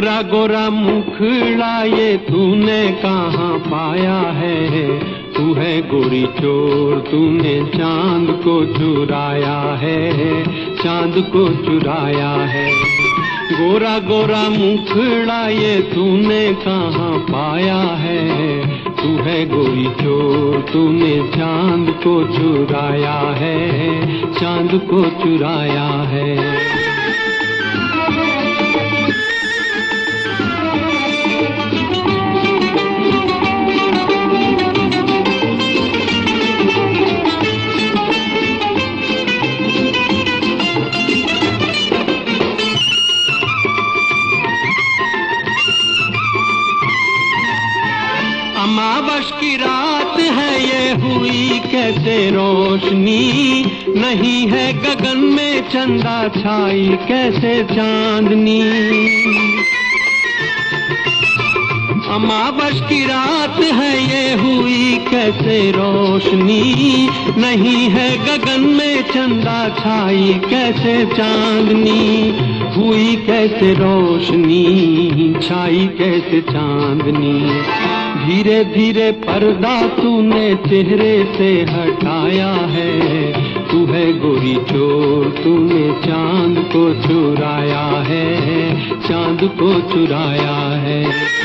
गोरा गोरा मुखड़ा ये तूने कहाँ पाया है? तू है गोरी चोर, तूने चाँद को चुराया है। चाँद को चुराया है। गोरा गोरा मुखड़ा ये तूने कहाँ पाया है? तू है गोरी चोर, तूने चाँद को चुराया है। चाँद को चुराया है। अमावस की रात है, ये हुई कैसे रोशनी? नहीं है गगन में चंदा छाई, कैसे चांदनी? अमावश की रात है, ये हुई कैसे रोशनी? नहीं है गगन में चंदा छाई, कैसे चांदनी? हुई कैसे रोशनी, छाई कैसे चांदनी? धीरे धीरे पर्दा तूने चेहरे से हटाया है। तू है गोरी चोर तूने चाँद को चुराया है। चाँद को चुराया है।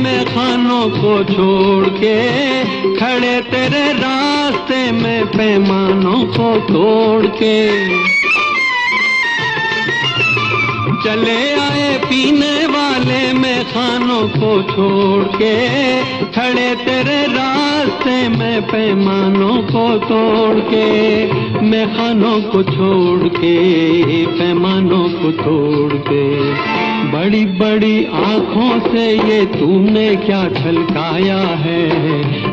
में खानों को छोड़ के खड़े तेरे रास्ते में पैमानों को तोड़ के। चले आए पीने वाले में खानों को छोड़ के खड़े तेरे रास्ते में पैमानों को तोड़ के, मैं खानों को छोड़ के, पैमानों को तोड़ के। बड़ी बड़ी आँखों से ये तूने क्या छलकाया है?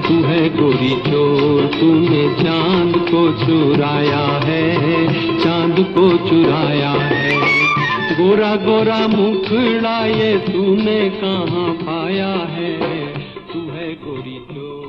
तू है गोरी चोर, तूने चाँद को चुराया है, चाँद को चुराया है। गोरा गोरा मुखड़ा ये तूने कहाँ पाया है? तू है गोरी चोर।